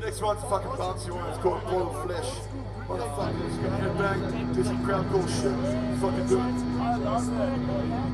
Next one's a fucking bouncy one. It's called Boiled Flesh. Motherfuckers, headbang, do some crowd cool shit. Fucking do it.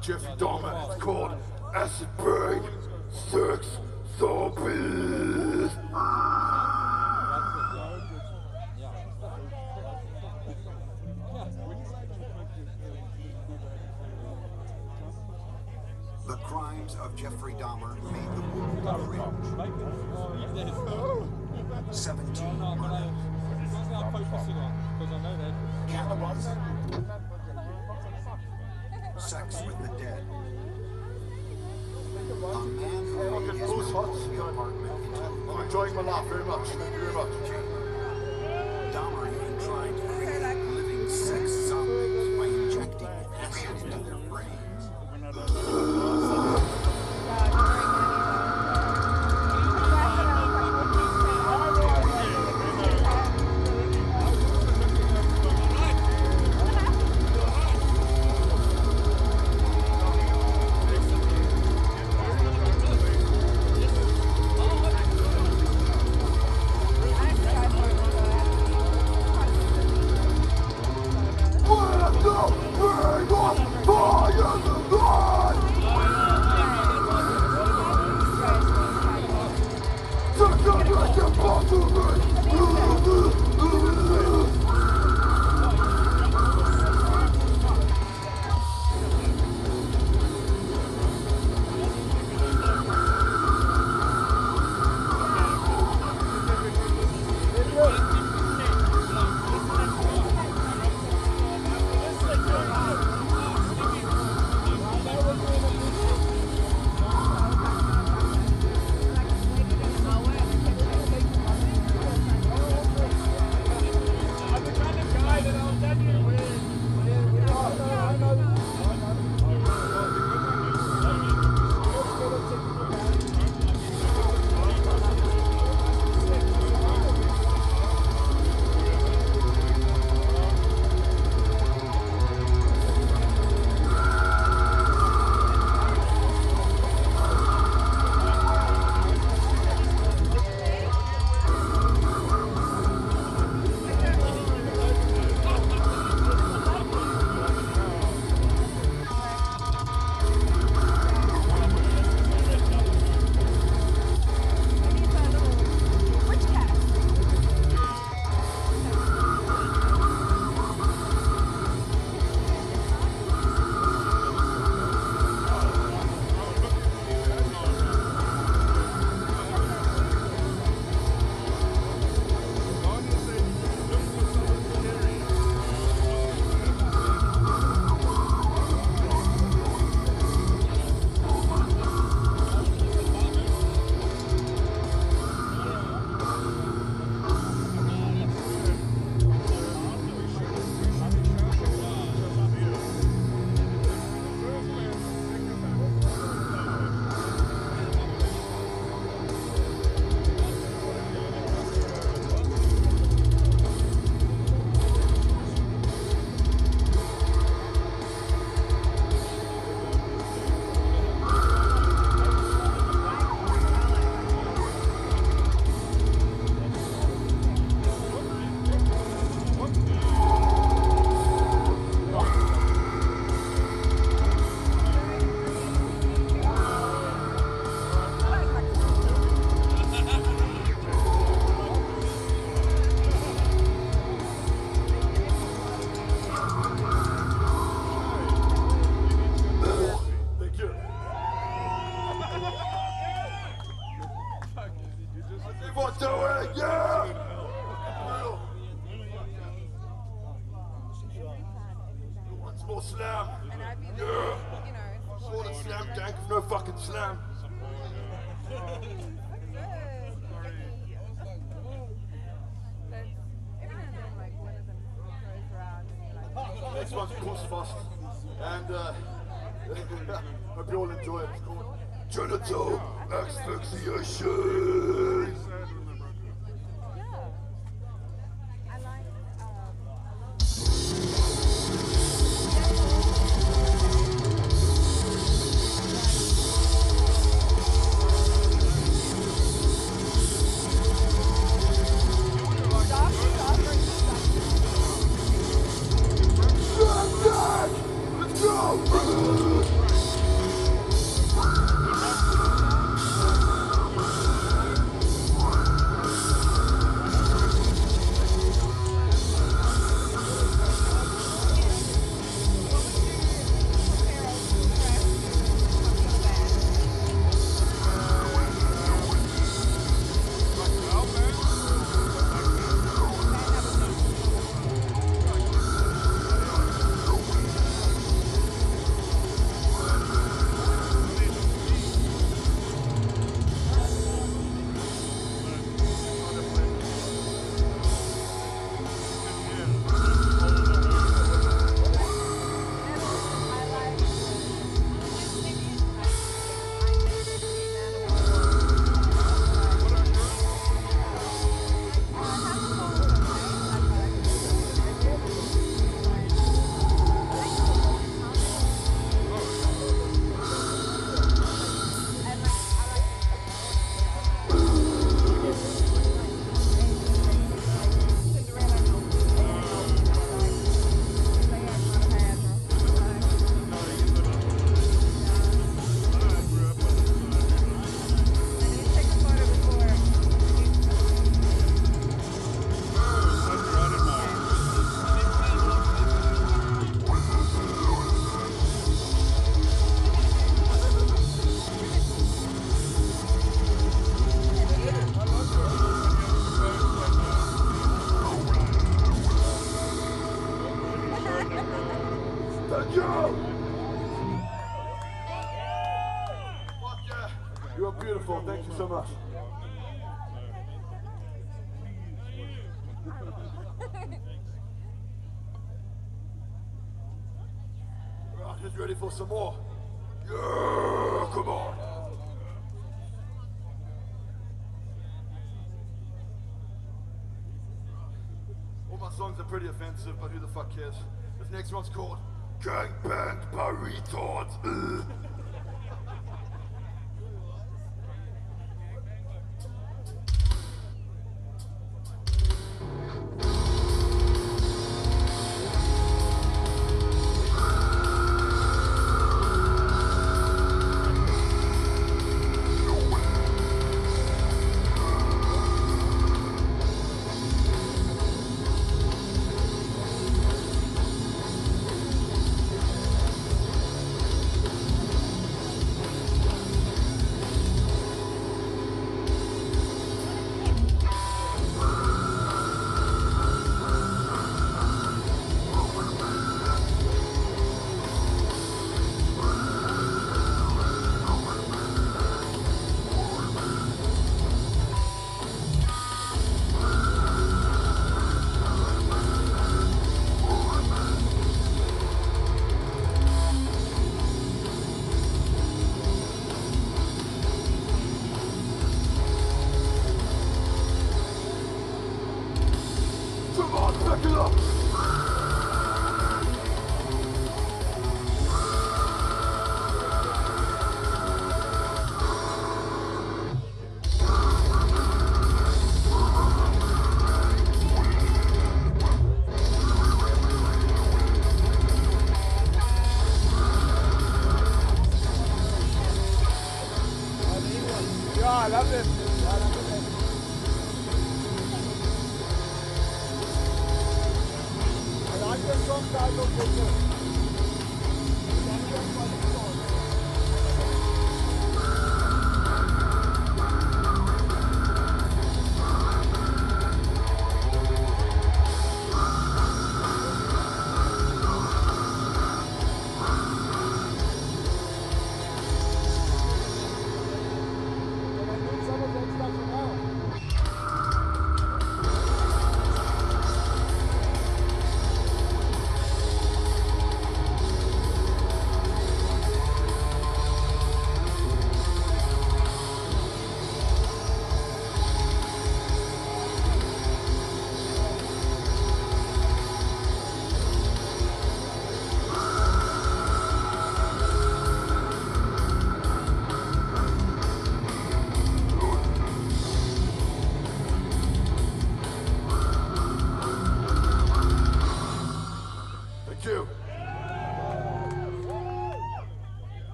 Jeffrey Dahmer. It's called Acid Brain Sex Zombies. The crimes of Jeffrey Dahmer made the world cringe. 17 murders, cannibalism, sex with the dead. A man who made his booze hot. Milwaukee apartment into a I'm enjoying my life very much. Thank you very much. Dahmer even tried to Next one's Puss Fust. And uh, hope you all enjoy it. It's called Genital Asphyxiation. Some more? Yeah, come on. All my songs are pretty offensive, but who the fuck cares? This next one's called Gang Banged Yeah, I love it. I love it. I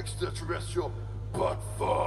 extraterrestrial butt fuck.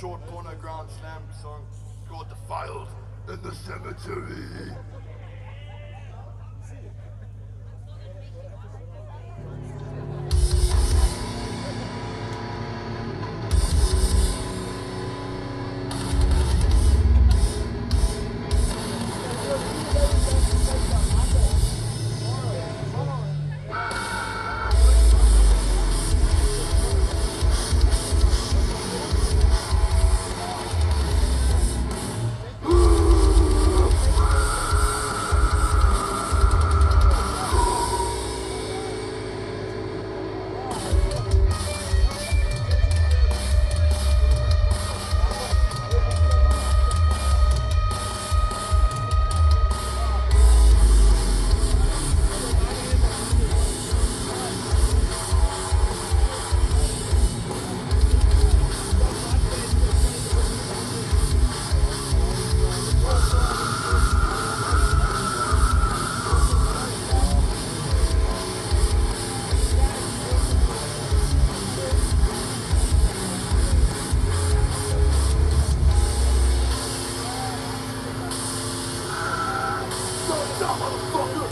short corner ground slam song called Defiled in the Cemetery. 爽了。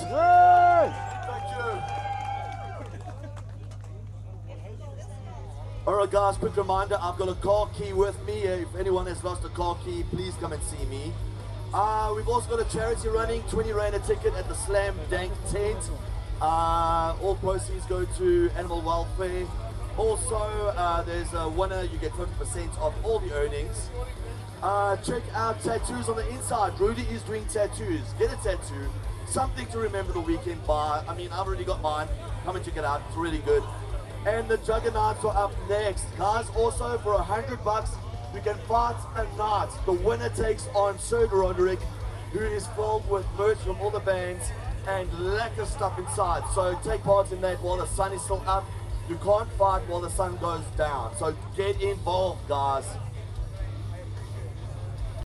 You. Alright guys, quick reminder, I've got a car key with me. If anyone has lost a car key, please come and see me. Uh, we've also got a charity running, 20 rand a ticket at the Slam Dank tent. Uh, all proceeds go to animal welfare. Also, uh, there's a winner, you get 50% of all the earnings. Uh, check out tattoos on the inside. Rudy is doing tattoos. Get a tattoo. Something to remember the weekend by. I mean, I've already got mine. Come and check it out. It's really good. And the Juggernauts are up next. Guys, also for a hundred bucks, you can fight a knight. The winner takes on Sir Roderick, who is filled with merch from all the bands and lekker stuff inside. So take part in that while the sun is still up. You can't fight while the sun goes down. So get involved, guys.